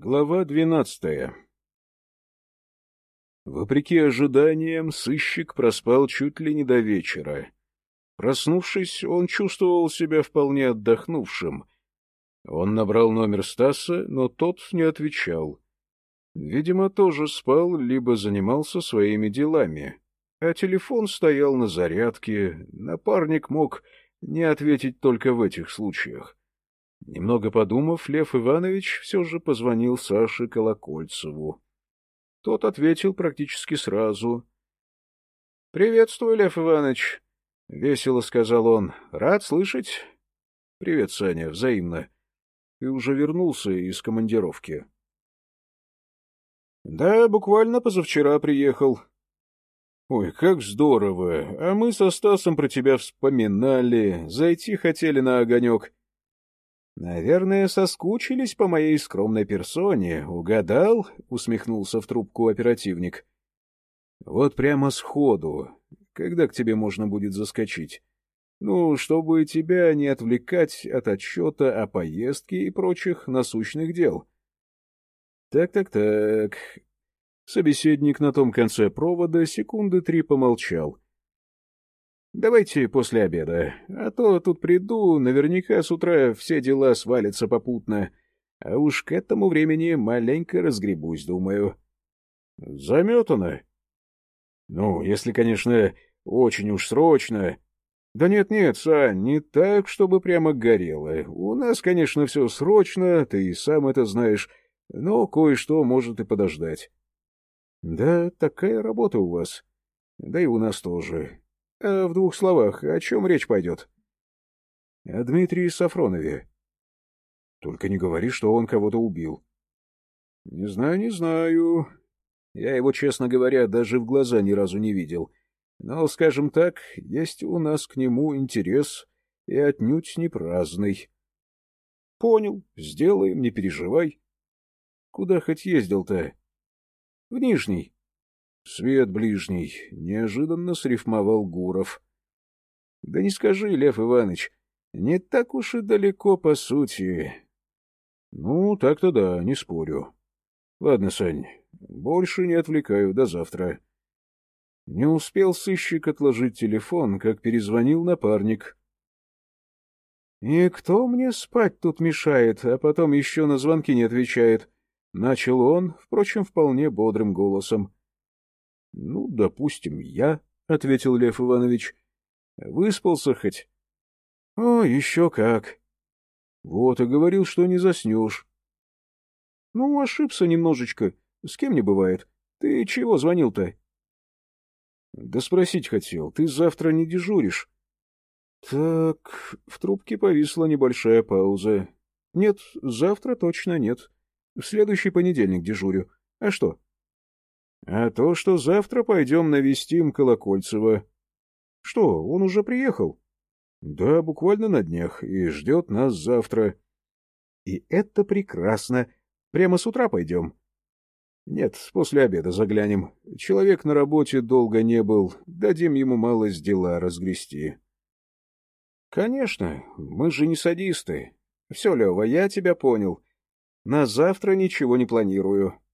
Глава двенадцатая Вопреки ожиданиям, сыщик проспал чуть ли не до вечера. Проснувшись, он чувствовал себя вполне отдохнувшим. Он набрал номер Стаса, но тот не отвечал. Видимо, тоже спал, либо занимался своими делами. А телефон стоял на зарядке, напарник мог не ответить только в этих случаях. Немного подумав, Лев Иванович все же позвонил Саше Колокольцеву. Тот ответил практически сразу. — Приветствую, Лев Иванович, — весело сказал он. — Рад слышать. — Привет, Саня, взаимно. Ты уже вернулся из командировки? — Да, буквально позавчера приехал. — Ой, как здорово! А мы со Стасом про тебя вспоминали, зайти хотели на огонек. — «Наверное, соскучились по моей скромной персоне. Угадал?» — усмехнулся в трубку оперативник. «Вот прямо сходу. Когда к тебе можно будет заскочить? Ну, чтобы тебя не отвлекать от отчета о поездке и прочих насущных дел». «Так-так-так...» Собеседник на том конце провода секунды три помолчал — Давайте после обеда, а то тут приду, наверняка с утра все дела свалятся попутно, а уж к этому времени маленько разгребусь, думаю. Заметано? Ну, если, конечно, очень уж срочно. Да нет-нет, Сань, не так, чтобы прямо горело. У нас, конечно, все срочно, ты и сам это знаешь, но кое-что может и подождать. Да, такая работа у вас. Да и у нас тоже. А в двух словах, о чем речь пойдет? — О Дмитрии Сафронове. — Только не говори, что он кого-то убил. — Не знаю, не знаю. Я его, честно говоря, даже в глаза ни разу не видел. Но, скажем так, есть у нас к нему интерес и отнюдь не праздный. — Понял, сделаем, не переживай. — Куда хоть ездил-то? — В Нижний. Свет ближний, неожиданно срифмовал Гуров. — Да не скажи, Лев Иванович, не так уж и далеко по сути. — Ну, так-то да, не спорю. — Ладно, Сань, больше не отвлекаю, до завтра. Не успел сыщик отложить телефон, как перезвонил напарник. — И кто мне спать тут мешает, а потом еще на звонки не отвечает? — начал он, впрочем, вполне бодрым голосом. —— Ну, допустим, я, — ответил Лев Иванович. — Выспался хоть? — О, еще как. — Вот и говорил, что не заснешь. — Ну, ошибся немножечко. С кем не бывает. Ты чего звонил-то? — Да спросить хотел. Ты завтра не дежуришь? — Так, в трубке повисла небольшая пауза. — Нет, завтра точно нет. В следующий понедельник дежурю. А что? — а то, что завтра пойдем навестим Колокольцева. Что, он уже приехал? Да, буквально на днях, и ждет нас завтра. И это прекрасно. Прямо с утра пойдем? Нет, после обеда заглянем. Человек на работе долго не был, дадим ему малость дела разгрести. Конечно, мы же не садисты. Все, Лева, я тебя понял. На завтра ничего не планирую. —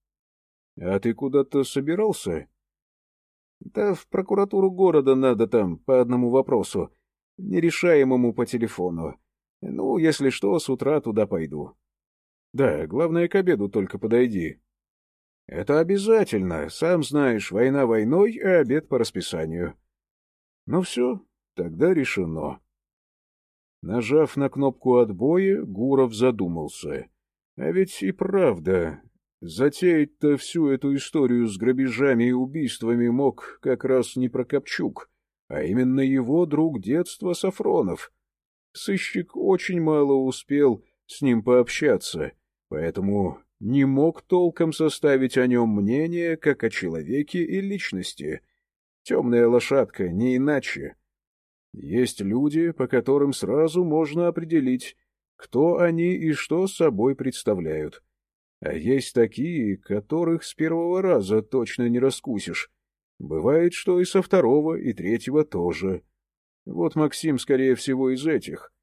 А ты куда-то собирался? — Да в прокуратуру города надо там, по одному вопросу, нерешаемому по телефону. Ну, если что, с утра туда пойду. — Да, главное, к обеду только подойди. — Это обязательно. Сам знаешь, война войной, а обед по расписанию. — Ну все, тогда решено. Нажав на кнопку отбоя, Гуров задумался. А ведь и правда, Затеять-то всю эту историю с грабежами и убийствами мог как раз не Прокопчук, а именно его друг детства Сафронов. Сыщик очень мало успел с ним пообщаться, поэтому не мог толком составить о нем мнение, как о человеке и личности. Темная лошадка, не иначе. Есть люди, по которым сразу можно определить, кто они и что собой представляют. А есть такие, которых с первого раза точно не раскусишь. Бывает, что и со второго, и третьего тоже. Вот Максим, скорее всего, из этих.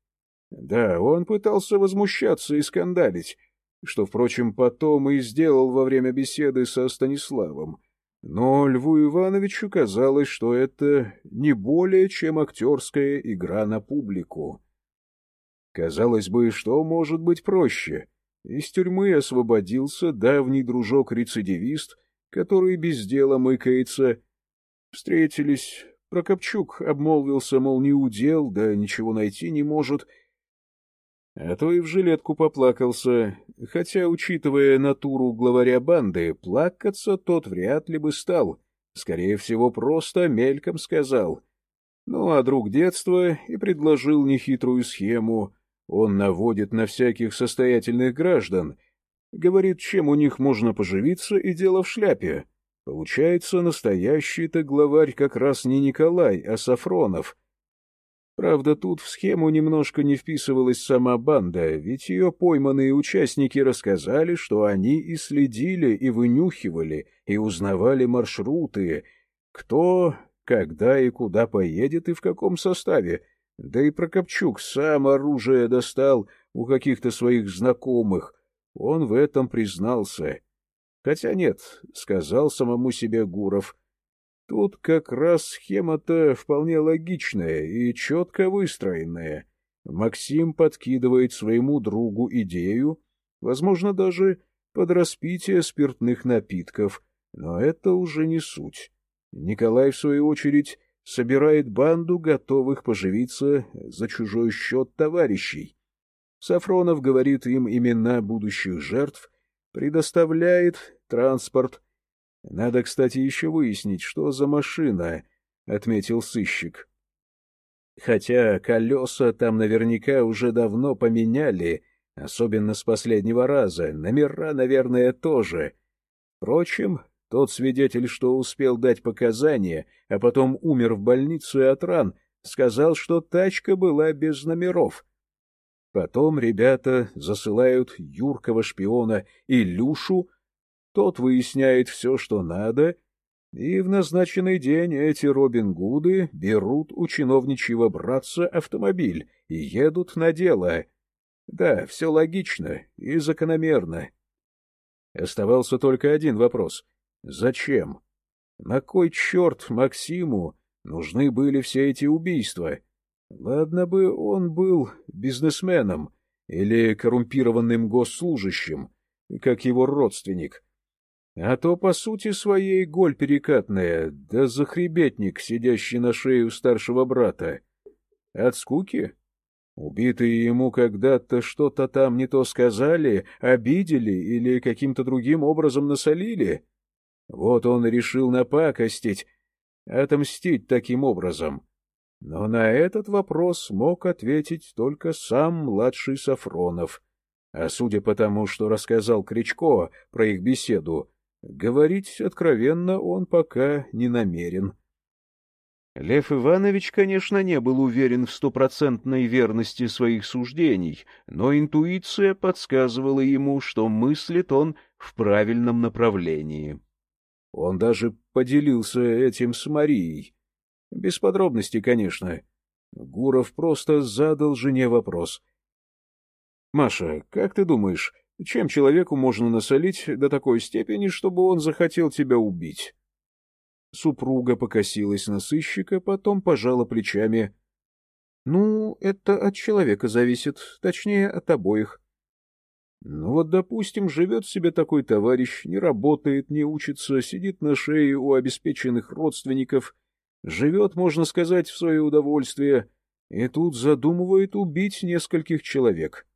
Да, он пытался возмущаться и скандалить, что, впрочем, потом и сделал во время беседы со Станиславом. Но Льву Ивановичу казалось, что это не более чем актерская игра на публику. Казалось бы, что может быть проще? Из тюрьмы освободился давний дружок-рецидивист, который без дела мыкается. Встретились. Прокопчук обмолвился, мол, не удел, да ничего найти не может — а то и в жилетку поплакался, хотя, учитывая натуру главаря банды, плакаться тот вряд ли бы стал. Скорее всего, просто мельком сказал. Ну, а друг детства и предложил нехитрую схему. Он наводит на всяких состоятельных граждан, говорит, чем у них можно поживиться, и дело в шляпе. Получается, настоящий-то главарь как раз не Николай, а Сафронов — Правда, тут в схему немножко не вписывалась сама банда, ведь ее пойманные участники рассказали, что они и следили, и вынюхивали, и узнавали маршруты, кто, когда и куда поедет и в каком составе. Да и Прокопчук сам оружие достал у каких-то своих знакомых. Он в этом признался. Хотя нет, сказал самому себе Гуров — Тут как раз схема-то вполне логичная и четко выстроенная. Максим подкидывает своему другу идею, возможно, даже под распитие спиртных напитков, но это уже не суть. Николай, в свою очередь, собирает банду готовых поживиться за чужой счет товарищей. Сафронов говорит им имена будущих жертв, предоставляет транспорт, — Надо, кстати, еще выяснить, что за машина, — отметил сыщик. Хотя колеса там наверняка уже давно поменяли, особенно с последнего раза, номера, наверное, тоже. Впрочем, тот свидетель, что успел дать показания, а потом умер в больнице от ран, сказал, что тачка была без номеров. Потом ребята засылают юркого шпиона Илюшу тот выясняет все, что надо, и в назначенный день эти Робин Гуды берут у чиновничьего братца автомобиль и едут на дело. Да, все логично и закономерно. Оставался только один вопрос. Зачем? На кой черт Максиму нужны были все эти убийства? Ладно бы он был бизнесменом или коррумпированным госслужащим, как его родственник, а то, по сути своей, голь перекатная, да захребетник, сидящий на шее у старшего брата. От скуки? Убитые ему когда-то что-то там не то сказали, обидели или каким-то другим образом насолили? Вот он решил напакостить, отомстить таким образом. Но на этот вопрос мог ответить только сам младший Сафронов. А судя по тому, что рассказал Кричко про их беседу, Говорить откровенно он пока не намерен. Лев Иванович, конечно, не был уверен в стопроцентной верности своих суждений, но интуиция подсказывала ему, что мыслит он в правильном направлении. Он даже поделился этим с Марией. Без подробностей, конечно. Гуров просто задал жене вопрос. — Маша, как ты думаешь, чем человеку можно насолить до такой степени, чтобы он захотел тебя убить? Супруга покосилась на сыщика, потом пожала плечами. — Ну, это от человека зависит, точнее, от обоих. Ну вот, допустим, живет себе такой товарищ, не работает, не учится, сидит на шее у обеспеченных родственников, живет, можно сказать, в свое удовольствие, и тут задумывает убить нескольких человек. —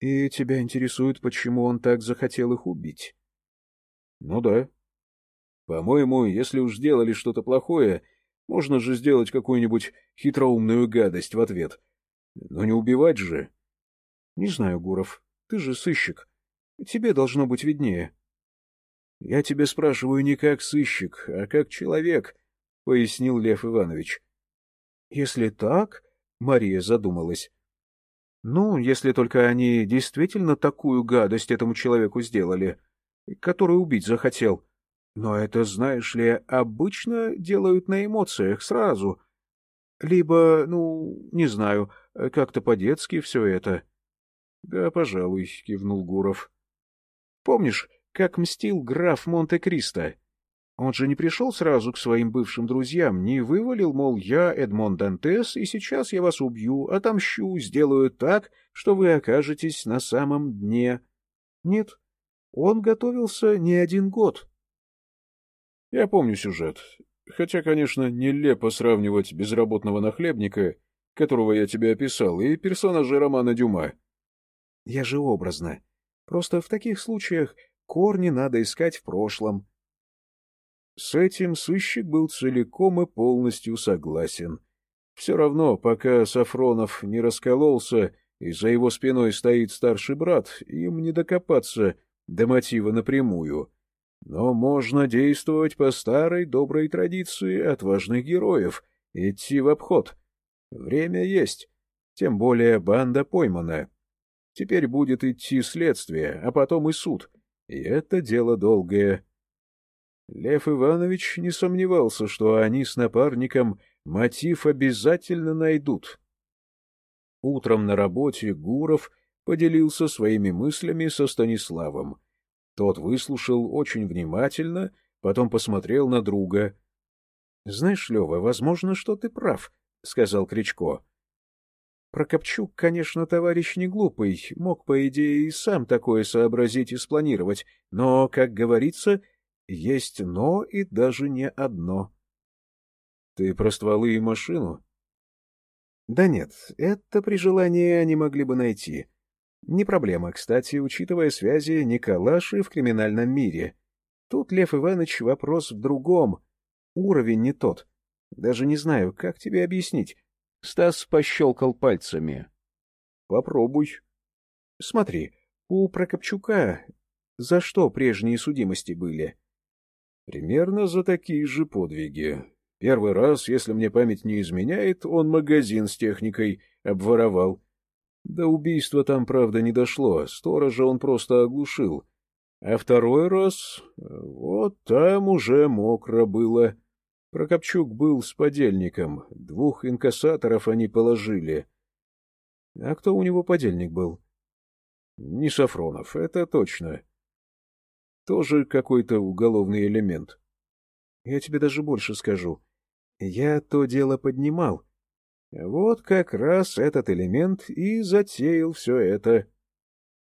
и тебя интересует, почему он так захотел их убить? Ну да. По-моему, если уж сделали что-то плохое, можно же сделать какую-нибудь хитроумную гадость в ответ. Но не убивать же. Не знаю, Гуров, ты же сыщик. Тебе должно быть виднее. Я тебе спрашиваю не как сыщик, а как человек, — пояснил Лев Иванович. Если так, — Мария задумалась, ну, если только они действительно такую гадость этому человеку сделали, который убить захотел. Но это, знаешь ли, обычно делают на эмоциях сразу. Либо, ну, не знаю, как-то по-детски все это. Да, пожалуй, — кивнул Гуров. — Помнишь, как мстил граф Монте-Кристо? Он же не пришел сразу к своим бывшим друзьям, не вывалил, мол, я Эдмон Дантес, и сейчас я вас убью, отомщу, сделаю так, что вы окажетесь на самом дне. Нет, он готовился не один год. Я помню сюжет. Хотя, конечно, нелепо сравнивать безработного нахлебника, которого я тебе описал, и персонажа романа Дюма. Я же образно. Просто в таких случаях корни надо искать в прошлом. С этим сыщик был целиком и полностью согласен. Все равно, пока Сафронов не раскололся, и за его спиной стоит старший брат, им не докопаться до мотива напрямую. Но можно действовать по старой доброй традиции отважных героев, идти в обход. Время есть, тем более банда поймана. Теперь будет идти следствие, а потом и суд, и это дело долгое. Лев Иванович не сомневался, что они с напарником мотив обязательно найдут. Утром на работе Гуров поделился своими мыслями со Станиславом. Тот выслушал очень внимательно, потом посмотрел на друга. — Знаешь, Лева, возможно, что ты прав, — сказал Кричко. Прокопчук, конечно, товарищ не глупый, мог, по идее, и сам такое сообразить и спланировать, но, как говорится, есть «но» и даже не одно. — Ты про стволы и машину? — Да нет, это при желании они могли бы найти. Не проблема, кстати, учитывая связи Николаши в криминальном мире. Тут, Лев Иванович, вопрос в другом. Уровень не тот. Даже не знаю, как тебе объяснить. Стас пощелкал пальцами. — Попробуй. — Смотри, у Прокопчука за что прежние судимости были? Примерно за такие же подвиги. Первый раз, если мне память не изменяет, он магазин с техникой обворовал. До убийства там, правда, не дошло, сторожа он просто оглушил. А второй раз... вот там уже мокро было. Прокопчук был с подельником, двух инкассаторов они положили. А кто у него подельник был? Не Сафронов, это точно. Тоже какой-то уголовный элемент. Я тебе даже больше скажу. Я то дело поднимал. Вот как раз этот элемент и затеял все это.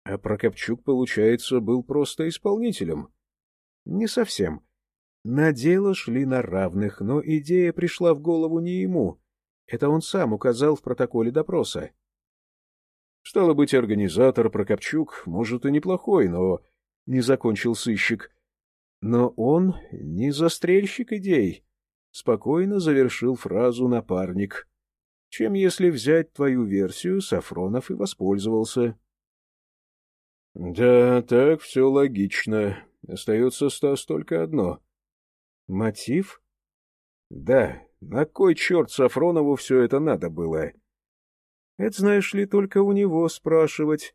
А Прокопчук, получается, был просто исполнителем. Не совсем. На дело шли на равных, но идея пришла в голову не ему. Это он сам указал в протоколе допроса. Стало быть, организатор Прокопчук, может, и неплохой, но не закончил сыщик. Но он не застрельщик идей, — спокойно завершил фразу напарник. Чем, если взять твою версию, Сафронов и воспользовался. — Да, так все логично. Остается, Стас, только одно. — Мотив? — Да. На кой черт Сафронову все это надо было? — Это, знаешь ли, только у него спрашивать.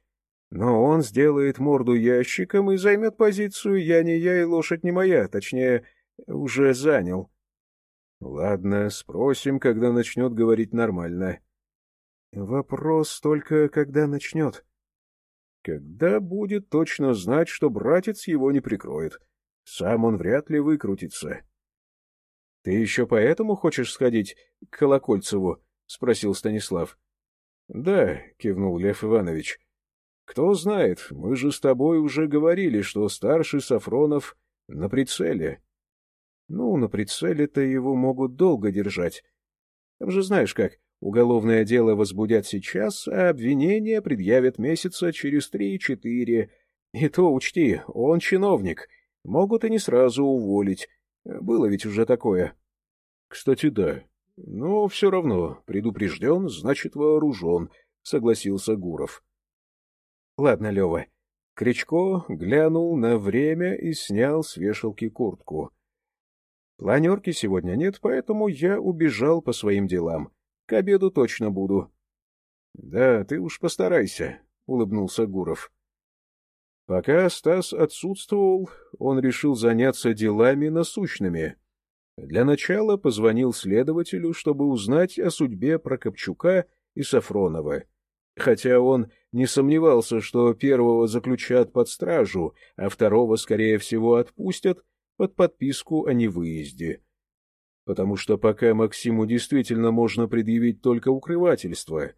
Но он сделает морду ящиком и займет позицию «я не я и лошадь не моя», точнее, уже занял. Ладно, спросим, когда начнет говорить нормально. Вопрос только, когда начнет. Когда будет точно знать, что братец его не прикроет. Сам он вряд ли выкрутится. — Ты еще поэтому хочешь сходить к Колокольцеву? — спросил Станислав. — Да, — кивнул Лев Иванович. Кто знает, мы же с тобой уже говорили, что старший Сафронов на прицеле. Ну, на прицеле-то его могут долго держать. Там же знаешь как, уголовное дело возбудят сейчас, а обвинение предъявят месяца через три-четыре. И то учти, он чиновник, могут и не сразу уволить. Было ведь уже такое. Кстати, да. Но все равно, предупрежден, значит вооружен, согласился Гуров. — Ладно, Лева. Кричко глянул на время и снял с вешалки куртку. — Планерки сегодня нет, поэтому я убежал по своим делам. К обеду точно буду. — Да, ты уж постарайся, — улыбнулся Гуров. Пока Стас отсутствовал, он решил заняться делами насущными. Для начала позвонил следователю, чтобы узнать о судьбе Прокопчука и Сафронова, хотя он не сомневался, что первого заключат под стражу, а второго, скорее всего, отпустят под подписку о невыезде. Потому что пока Максиму действительно можно предъявить только укрывательство.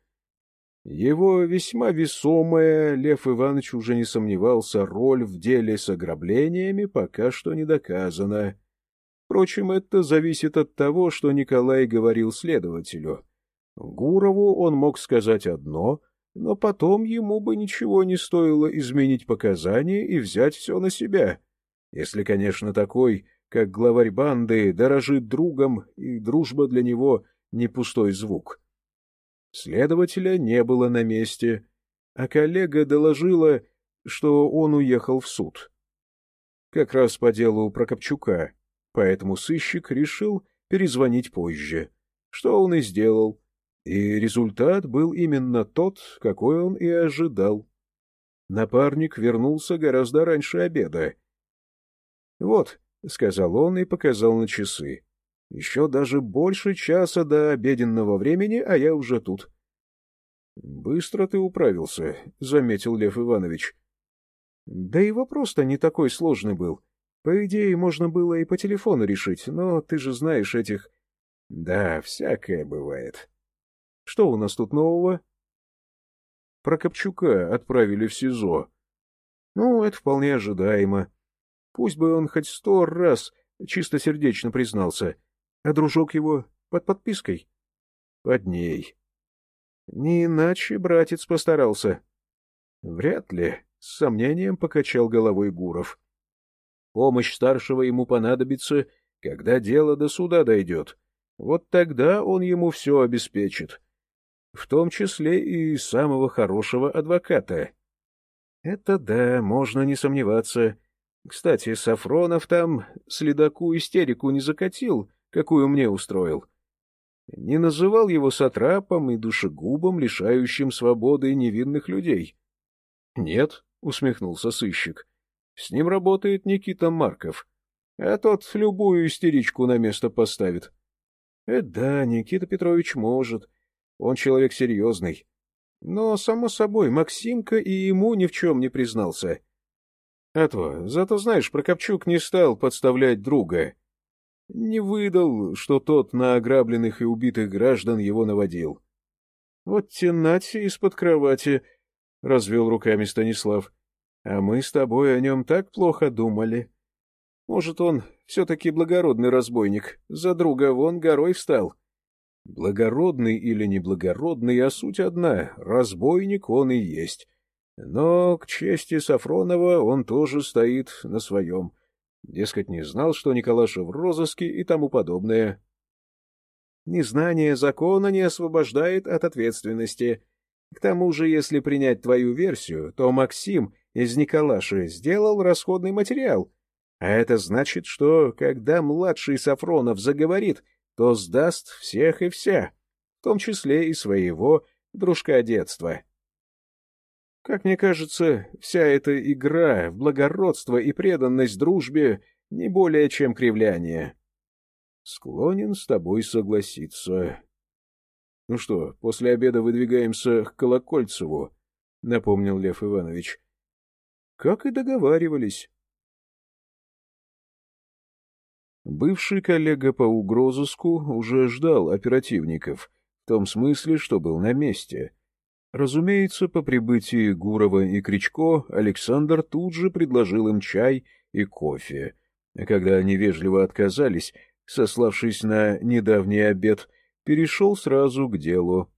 Его весьма весомая, Лев Иванович уже не сомневался, роль в деле с ограблениями пока что не доказана. Впрочем, это зависит от того, что Николай говорил следователю. Гурову он мог сказать одно, но потом ему бы ничего не стоило изменить показания и взять все на себя. Если, конечно, такой, как главарь банды, дорожит другом, и дружба для него не пустой звук. Следователя не было на месте, а коллега доложила, что он уехал в суд. Как раз по делу Прокопчука, поэтому сыщик решил перезвонить позже, что он и сделал, и результат был именно тот, какой он и ожидал. Напарник вернулся гораздо раньше обеда. — Вот, — сказал он и показал на часы. — Еще даже больше часа до обеденного времени, а я уже тут. — Быстро ты управился, — заметил Лев Иванович. — Да и вопрос-то не такой сложный был. По идее, можно было и по телефону решить, но ты же знаешь этих... — Да, всякое бывает. — Что у нас тут нового? — Прокопчука отправили в СИЗО. — Ну, это вполне ожидаемо. Пусть бы он хоть сто раз чистосердечно признался. А дружок его под подпиской? Под ней. Не иначе братец постарался. Вряд ли, с сомнением покачал головой Гуров. Помощь старшего ему понадобится, когда дело до суда дойдет. Вот тогда он ему все обеспечит. В том числе и самого хорошего адвоката. Это да, можно не сомневаться. Кстати, Сафронов там следаку истерику не закатил, какую мне устроил. Не называл его сатрапом и душегубом, лишающим свободы невинных людей. — Нет, — усмехнулся сыщик. — С ним работает Никита Марков, а тот любую истеричку на место поставит. Э, — да, Никита Петрович может. Он человек серьезный. Но, само собой, Максимка и ему ни в чем не признался. А то, зато знаешь, Прокопчук не стал подставлять друга. Не выдал, что тот на ограбленных и убитых граждан его наводил. — Вот тянать из-под кровати, — развел руками Станислав. — А мы с тобой о нем так плохо думали. Может, он все-таки благородный разбойник, за друга вон горой встал. Благородный или неблагородный, а суть одна — разбойник он и есть. Но, к чести Сафронова, он тоже стоит на своем. Дескать, не знал, что Николаша в розыске и тому подобное. Незнание закона не освобождает от ответственности. К тому же, если принять твою версию, то Максим из Николаши сделал расходный материал. А это значит, что, когда младший Сафронов заговорит, то сдаст всех и вся, в том числе и своего дружка детства. Как мне кажется, вся эта игра в благородство и преданность дружбе не более чем кривляние. Склонен с тобой согласиться. Ну что, после обеда выдвигаемся к Колокольцеву, — напомнил Лев Иванович. Как и договаривались. Бывший коллега по угрозыску уже ждал оперативников, в том смысле, что был на месте — Разумеется, по прибытии Гурова и Кричко Александр тут же предложил им чай и кофе. Когда они вежливо отказались, сославшись на недавний обед, перешел сразу к делу.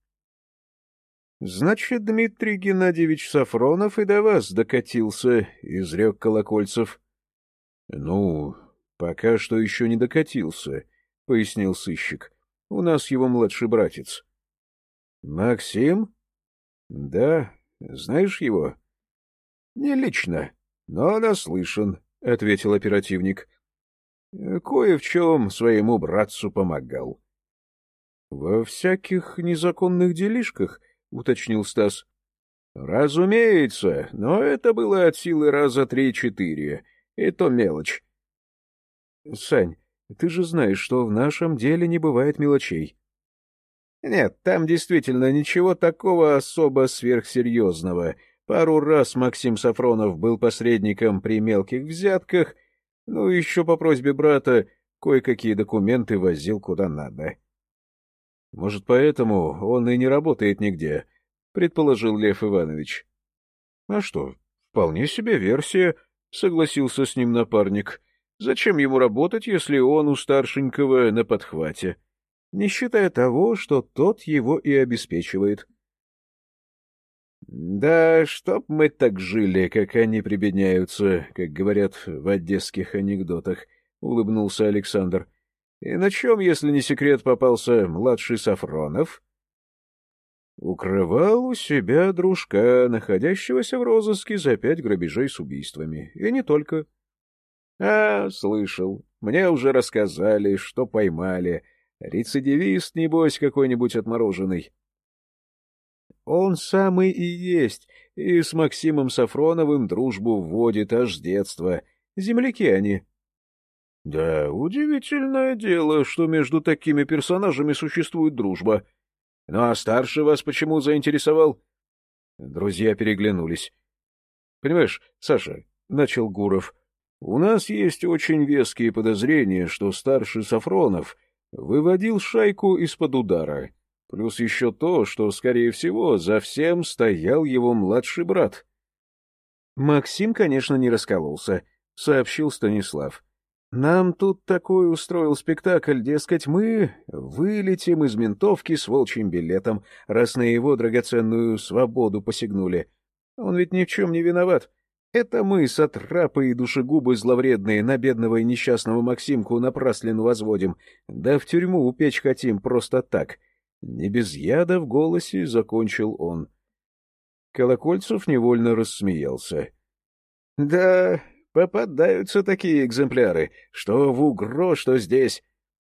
— Значит, Дмитрий Геннадьевич Сафронов и до вас докатился, — изрек Колокольцев. — Ну, пока что еще не докатился, — пояснил сыщик. — У нас его младший братец. — Максим? — Да, знаешь его? — Не лично, но наслышан, — ответил оперативник. — Кое в чем своему братцу помогал. — Во всяких незаконных делишках, — уточнил Стас. — Разумеется, но это было от силы раза три-четыре, и то мелочь. — Сань, ты же знаешь, что в нашем деле не бывает мелочей. Нет, там действительно ничего такого особо сверхсерьезного. Пару раз Максим Сафронов был посредником при мелких взятках, ну еще по просьбе брата кое-какие документы возил куда надо. — Может, поэтому он и не работает нигде, — предположил Лев Иванович. — А что, вполне себе версия, — согласился с ним напарник. — Зачем ему работать, если он у старшенького на подхвате? — не считая того, что тот его и обеспечивает. «Да чтоб мы так жили, как они прибедняются, как говорят в одесских анекдотах», — улыбнулся Александр. «И на чем, если не секрет, попался младший Сафронов?» Укрывал у себя дружка, находящегося в розыске за пять грабежей с убийствами. И не только. — А, слышал. Мне уже рассказали, что поймали. Рецидивист, небось, какой-нибудь отмороженный. Он самый и есть, и с Максимом Сафроновым дружбу вводит аж с детства. Земляки они. Да, удивительное дело, что между такими персонажами существует дружба. Ну а старший вас почему заинтересовал? Друзья переглянулись. — Понимаешь, Саша, — начал Гуров, — у нас есть очень веские подозрения, что старший Сафронов — выводил шайку из-под удара. Плюс еще то, что, скорее всего, за всем стоял его младший брат. Максим, конечно, не раскололся, — сообщил Станислав. Нам тут такой устроил спектакль, дескать, мы вылетим из ментовки с волчьим билетом, раз на его драгоценную свободу посягнули. Он ведь ни в чем не виноват. Это мы, сатрапы и душегубы зловредные, на бедного и несчастного Максимку напраслину возводим, да в тюрьму упечь хотим просто так. Не без яда в голосе закончил он. Колокольцев невольно рассмеялся. — Да, попадаются такие экземпляры, что в Угро, что здесь.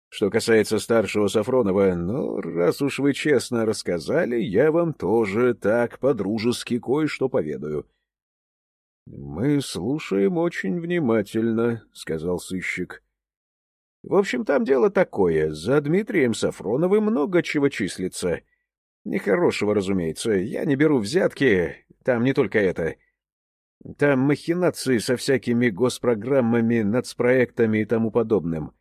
Что касается старшего Сафронова, ну, раз уж вы честно рассказали, я вам тоже так по-дружески кое-что поведаю. —— Мы слушаем очень внимательно, — сказал сыщик. — В общем, там дело такое. За Дмитрием Сафроновым много чего числится. Нехорошего, разумеется. Я не беру взятки. Там не только это. Там махинации со всякими госпрограммами, нацпроектами и тому подобным.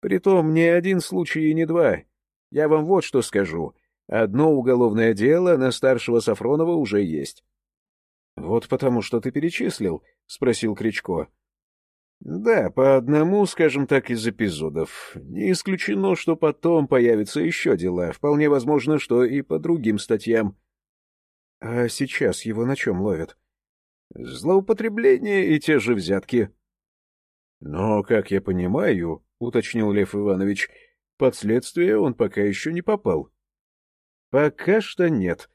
Притом ни один случай и не два. Я вам вот что скажу. Одно уголовное дело на старшего Сафронова уже есть. — Вот потому что ты перечислил, — спросил Кричко. — Да, по одному, скажем так, из эпизодов. Не исключено, что потом появятся еще дела. Вполне возможно, что и по другим статьям. — А сейчас его на чем ловят? — Злоупотребление и те же взятки. — Но, как я понимаю, — уточнил Лев Иванович, — под следствие он пока еще не попал. — Пока что нет,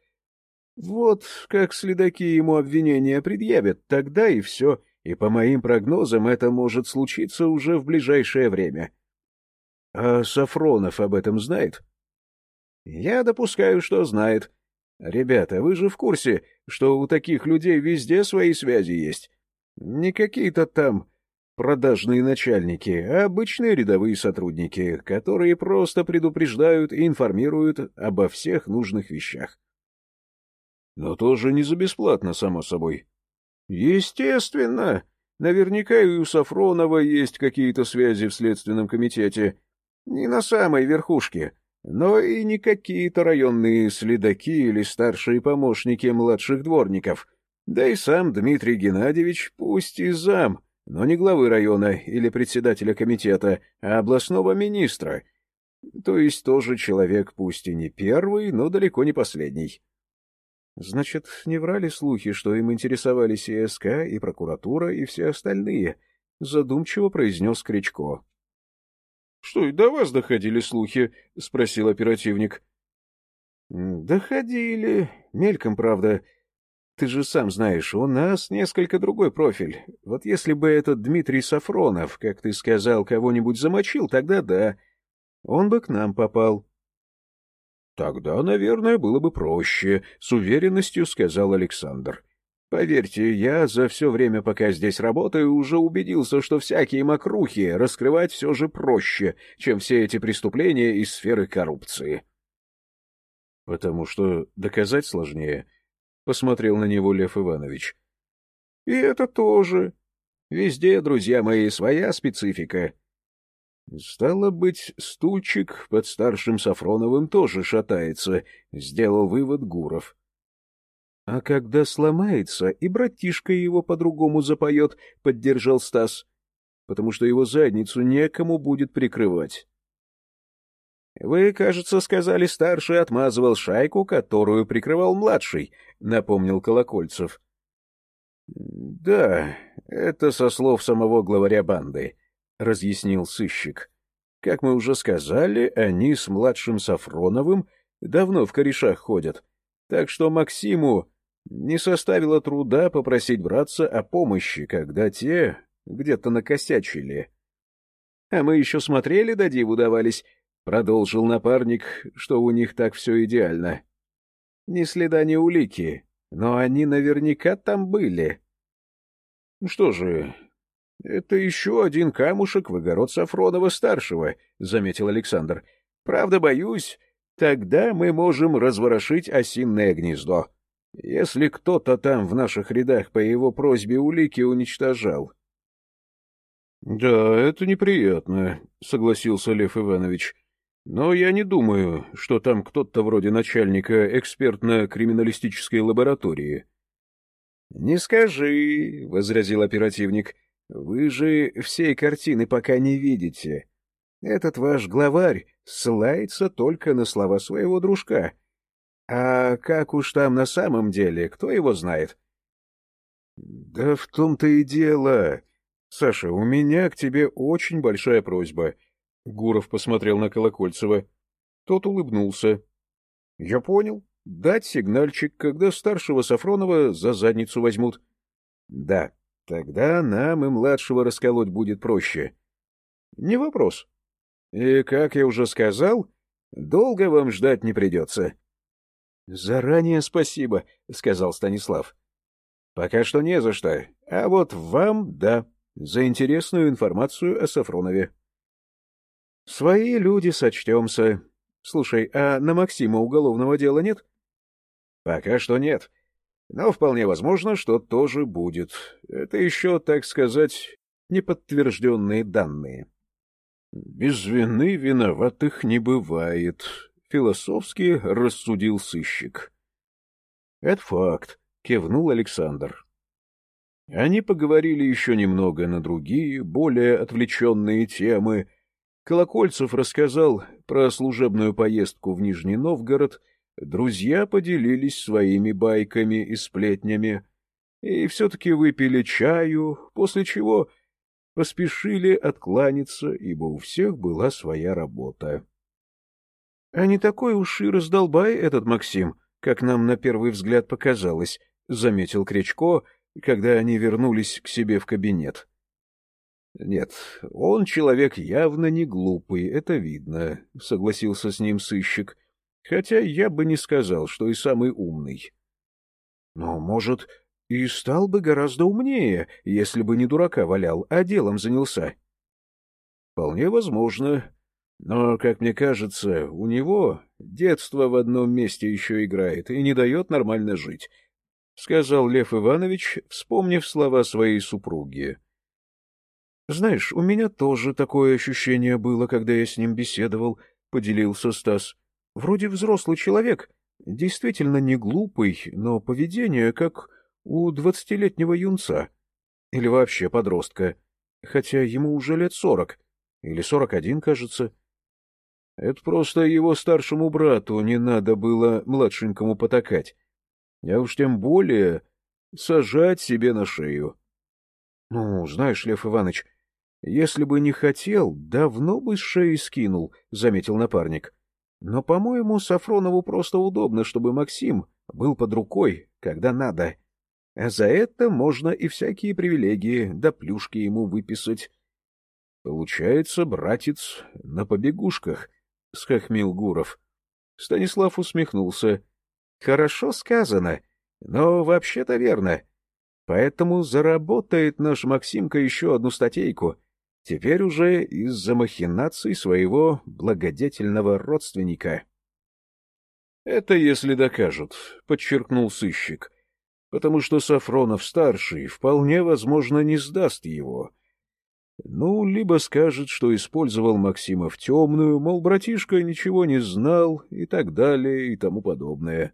вот как следаки ему обвинения предъявят, тогда и все, и по моим прогнозам это может случиться уже в ближайшее время. А Сафронов об этом знает? Я допускаю, что знает. Ребята, вы же в курсе, что у таких людей везде свои связи есть. Не какие-то там продажные начальники, а обычные рядовые сотрудники, которые просто предупреждают и информируют обо всех нужных вещах. Но тоже не за бесплатно, само собой. Естественно. Наверняка и у Сафронова есть какие-то связи в Следственном комитете. Не на самой верхушке, но и не какие-то районные следаки или старшие помощники младших дворников. Да и сам Дмитрий Геннадьевич, пусть и зам, но не главы района или председателя комитета, а областного министра. То есть тоже человек, пусть и не первый, но далеко не последний. Значит, не врали слухи, что им интересовались и СК, и прокуратура, и все остальные, — задумчиво произнес Кричко. — Что, и до вас доходили слухи? — спросил оперативник. — Доходили. Мельком, правда. Ты же сам знаешь, у нас несколько другой профиль. Вот если бы этот Дмитрий Сафронов, как ты сказал, кого-нибудь замочил, тогда да. Он бы к нам попал. Тогда, наверное, было бы проще, — с уверенностью сказал Александр. Поверьте, я за все время, пока здесь работаю, уже убедился, что всякие мокрухи раскрывать все же проще, чем все эти преступления из сферы коррупции. Потому что доказать сложнее, — посмотрел на него Лев Иванович. — И это тоже. Везде, друзья мои, своя специфика. Стало быть, стульчик под старшим Сафроновым тоже шатается, — сделал вывод Гуров. — А когда сломается, и братишка его по-другому запоет, — поддержал Стас, — потому что его задницу некому будет прикрывать. — Вы, кажется, сказали, старший отмазывал шайку, которую прикрывал младший, — напомнил Колокольцев. — Да, это со слов самого главаря банды, — разъяснил сыщик. Как мы уже сказали, они с младшим Сафроновым давно в корешах ходят, так что Максиму не составило труда попросить братца о помощи, когда те где-то накосячили. — А мы еще смотрели, да диву давались, — продолжил напарник, что у них так все идеально. Ни следа, ни улики, но они наверняка там были. — Что же, это еще один камушек в огород Сафронова-старшего, — заметил Александр. — Правда, боюсь, тогда мы можем разворошить осинное гнездо, если кто-то там в наших рядах по его просьбе улики уничтожал. — Да, это неприятно, — согласился Лев Иванович. Но я не думаю, что там кто-то вроде начальника экспертно-криминалистической лаборатории. — Не скажи, — возразил оперативник. — Вы же всей картины пока не видите. Этот ваш главарь ссылается только на слова своего дружка. А как уж там на самом деле, кто его знает? — Да в том-то и дело. Саша, у меня к тебе очень большая просьба — Гуров посмотрел на Колокольцева. Тот улыбнулся. — Я понял. Дать сигнальчик, когда старшего Сафронова за задницу возьмут. — Да, тогда нам и младшего расколоть будет проще. — Не вопрос. И, как я уже сказал, долго вам ждать не придется. — Заранее спасибо, — сказал Станислав. — Пока что не за что, а вот вам — да, за интересную информацию о Сафронове. Свои люди сочтемся. Слушай, а на Максима уголовного дела нет? Пока что нет. Но вполне возможно, что тоже будет. Это еще, так сказать, неподтвержденные данные. Без вины виноватых не бывает, философски рассудил сыщик. Это факт, кивнул Александр. Они поговорили еще немного на другие, более отвлеченные темы, Колокольцев рассказал про служебную поездку в Нижний Новгород, друзья поделились своими байками и сплетнями, и все-таки выпили чаю, после чего поспешили откланяться, ибо у всех была своя работа. — А не такой уж и раздолбай этот Максим, как нам на первый взгляд показалось, — заметил Кречко, когда они вернулись к себе в кабинет. Нет, он человек явно не глупый, это видно, — согласился с ним сыщик, хотя я бы не сказал, что и самый умный. Но, может, и стал бы гораздо умнее, если бы не дурака валял, а делом занялся. Вполне возможно, но, как мне кажется, у него детство в одном месте еще играет и не дает нормально жить, — сказал Лев Иванович, вспомнив слова своей супруги. Знаешь, у меня тоже такое ощущение было, когда я с ним беседовал, — поделился Стас. Вроде взрослый человек, действительно не глупый, но поведение как у двадцатилетнего юнца. Или вообще подростка. Хотя ему уже лет сорок. Или сорок один, кажется. Это просто его старшему брату не надо было младшенькому потакать. А уж тем более сажать себе на шею. Ну, знаешь, Лев Иванович, — Если бы не хотел, давно бы с шеи скинул, — заметил напарник. — Но, по-моему, Сафронову просто удобно, чтобы Максим был под рукой, когда надо. А за это можно и всякие привилегии да плюшки ему выписать. — Получается, братец, на побегушках, — схохмил Гуров. Станислав усмехнулся. — Хорошо сказано, но вообще-то верно. Поэтому заработает наш Максимка еще одну статейку — Теперь уже из-за махинаций своего благодетельного родственника. — Это если докажут, — подчеркнул сыщик, — потому что Сафронов-старший вполне возможно не сдаст его. Ну, либо скажет, что использовал Максима в темную, мол, братишка ничего не знал и так далее и тому подобное.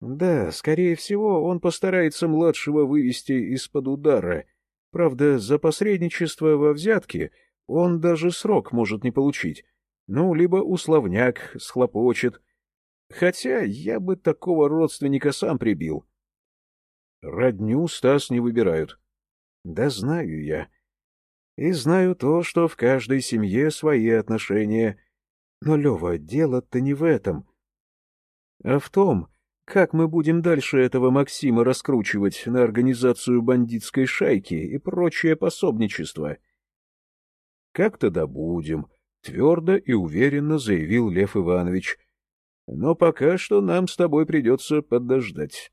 Да, скорее всего, он постарается младшего вывести из-под удара. Правда, за посредничество во взятке он даже срок может не получить. Ну, либо условняк схлопочет. Хотя я бы такого родственника сам прибил. Родню Стас не выбирают. Да знаю я. И знаю то, что в каждой семье свои отношения. Но, Лева, дело-то не в этом, а в том, как мы будем дальше этого Максима раскручивать на организацию бандитской шайки и прочее пособничество? — Как-то добудем, — твердо и уверенно заявил Лев Иванович. — Но пока что нам с тобой придется подождать.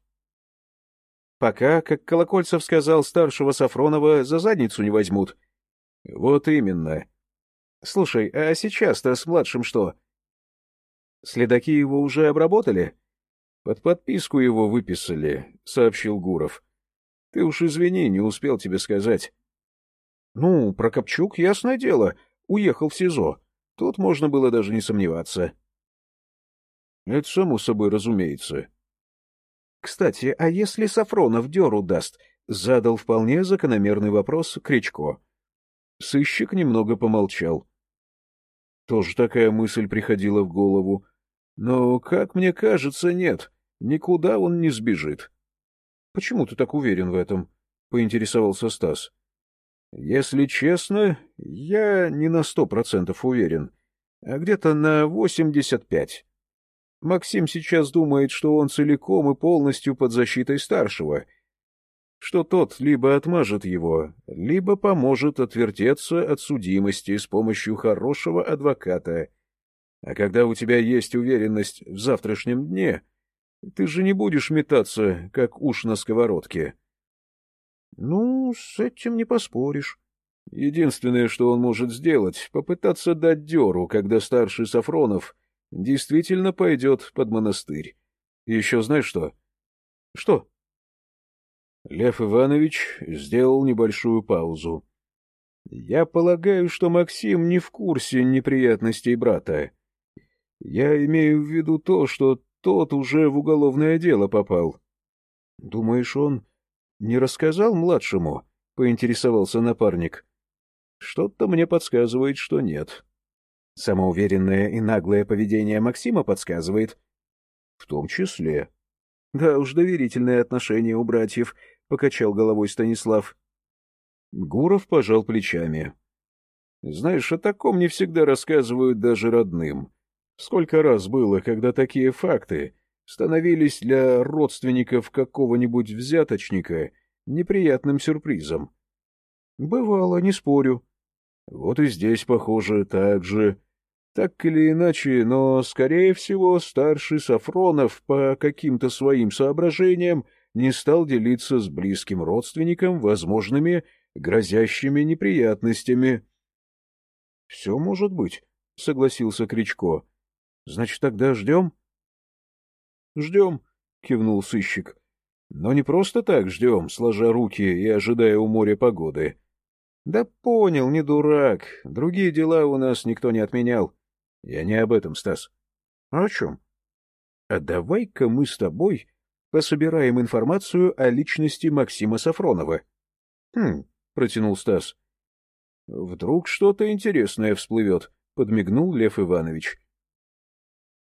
— Пока, как Колокольцев сказал старшего Сафронова, за задницу не возьмут. — Вот именно. — Слушай, а сейчас-то с младшим что? — Следаки его уже обработали? — под подписку его выписали, — сообщил Гуров. — Ты уж извини, не успел тебе сказать. — Ну, Прокопчук, ясное дело, уехал в СИЗО. Тут можно было даже не сомневаться. — Это само собой разумеется. — Кстати, а если Сафронов дёру даст? — задал вполне закономерный вопрос Кричко. Сыщик немного помолчал. Тоже такая мысль приходила в голову. Но, как мне кажется, нет. Никуда он не сбежит. — Почему ты так уверен в этом? — поинтересовался Стас. — Если честно, я не на сто процентов уверен, а где-то на восемьдесят пять. Максим сейчас думает, что он целиком и полностью под защитой старшего, что тот либо отмажет его, либо поможет отвертеться от судимости с помощью хорошего адвоката — а когда у тебя есть уверенность в завтрашнем дне, ты же не будешь метаться, как уж на сковородке. — Ну, с этим не поспоришь. Единственное, что он может сделать, попытаться дать дёру, когда старший Сафронов действительно пойдет под монастырь. И еще знаешь что? — Что? Лев Иванович сделал небольшую паузу. — Я полагаю, что Максим не в курсе неприятностей брата. Я имею в виду то, что тот уже в уголовное дело попал. — Думаешь, он не рассказал младшему? — поинтересовался напарник. — Что-то мне подсказывает, что нет. Самоуверенное и наглое поведение Максима подсказывает. — В том числе. — Да уж, доверительные отношения у братьев, — покачал головой Станислав. Гуров пожал плечами. — Знаешь, о таком не всегда рассказывают даже родным. Сколько раз было, когда такие факты становились для родственников какого-нибудь взяточника неприятным сюрпризом? Бывало, не спорю. Вот и здесь, похоже, так же. Так или иначе, но, скорее всего, старший Сафронов по каким-то своим соображениям не стал делиться с близким родственником возможными грозящими неприятностями. — Все может быть, — согласился Кричко. Значит, тогда ждем? — Ждем, — кивнул сыщик. — Но не просто так ждем, сложа руки и ожидая у моря погоды. — Да понял, не дурак. Другие дела у нас никто не отменял. Я не об этом, Стас. — А о чем? — А давай-ка мы с тобой пособираем информацию о личности Максима Сафронова. — Хм, — протянул Стас. — Вдруг что-то интересное всплывет, — подмигнул Лев Иванович. —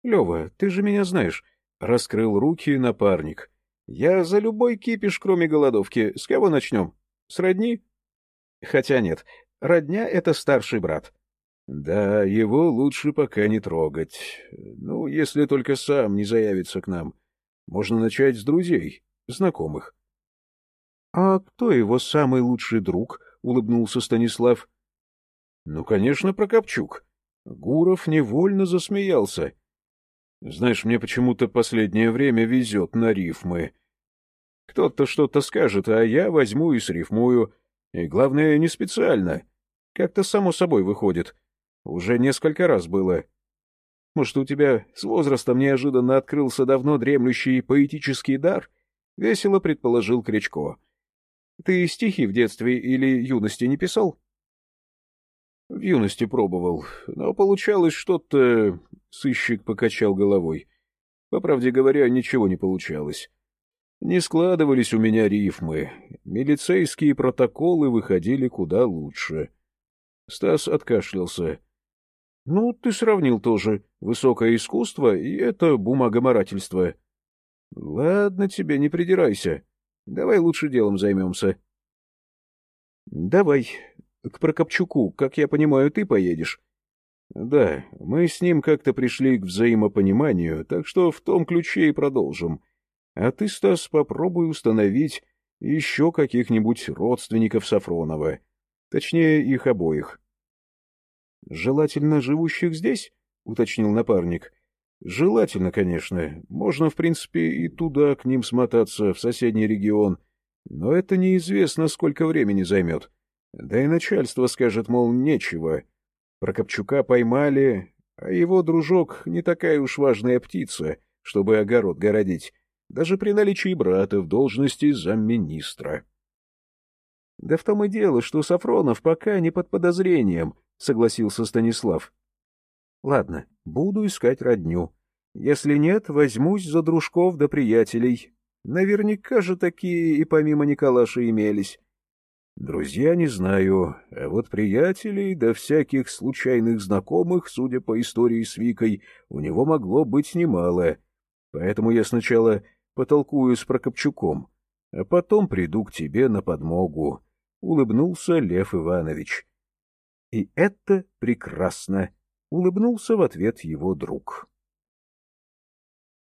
Лева, ты же меня знаешь, — раскрыл руки напарник. — Я за любой кипиш, кроме голодовки. С кого начнем? С родни? — Хотя нет, родня — это старший брат. — Да, его лучше пока не трогать. Ну, если только сам не заявится к нам. Можно начать с друзей, знакомых. — А кто его самый лучший друг? — улыбнулся Станислав. — Ну, конечно, Прокопчук. Гуров невольно засмеялся. — знаешь, мне почему-то последнее время везет на рифмы. Кто-то что-то скажет, а я возьму и срифмую. И главное, не специально. Как-то само собой выходит. Уже несколько раз было. Может, у тебя с возрастом неожиданно открылся давно дремлющий поэтический дар? — весело предположил Кричко. — Ты стихи в детстве или юности не писал? — В юности пробовал, но получалось что-то... Сыщик покачал головой. По правде говоря, ничего не получалось. Не складывались у меня рифмы. Милицейские протоколы выходили куда лучше. Стас откашлялся. — Ну, ты сравнил тоже высокое искусство и это бумагоморательство. — Ладно тебе, не придирайся. Давай лучше делом займемся. — Давай. К Прокопчуку, как я понимаю, ты поедешь. — Да, мы с ним как-то пришли к взаимопониманию, так что в том ключе и продолжим. А ты, Стас, попробуй установить еще каких-нибудь родственников Сафронова. Точнее, их обоих. — Желательно живущих здесь? — уточнил напарник. — Желательно, конечно. Можно, в принципе, и туда к ним смотаться, в соседний регион. Но это неизвестно, сколько времени займет. Да и начальство скажет, мол, нечего. Прокопчука поймали, а его дружок не такая уж важная птица, чтобы огород городить, даже при наличии брата в должности замминистра. — Да в том и дело, что Сафронов пока не под подозрением, — согласился Станислав. — Ладно, буду искать родню. Если нет, возьмусь за дружков да приятелей. Наверняка же такие и помимо Николаша имелись. Друзья не знаю, а вот приятелей да всяких случайных знакомых, судя по истории с Викой, у него могло быть немало. Поэтому я сначала потолкую с Прокопчуком, а потом приду к тебе на подмогу, — улыбнулся Лев Иванович. — И это прекрасно, — улыбнулся в ответ его друг.